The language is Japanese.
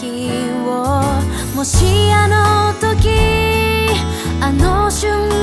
日をもしあの時あの瞬間